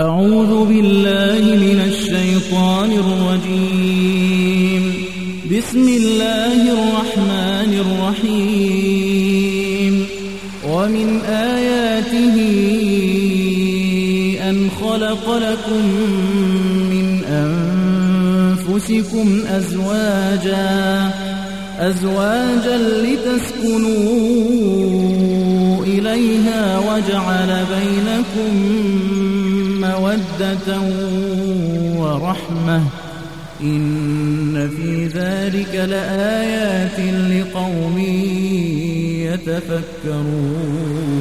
أعوذ بالله من الشيطان الرجيم. بسم الله الرحمن الرحيم. ومن آياته أن خلق لكم من أنفسكم أزواجا أزواجا لتسكنوا إليها وجعل بينكم مودة ورحمة. إن في ذلك لآيات لقوم يتفكرون.